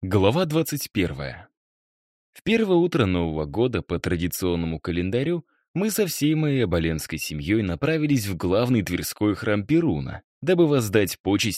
Глава 21. В первое утро Нового года по традиционному календарю мы со всей моей оболенской семьей направились в главный Тверской храм Перуна, дабы воздать почести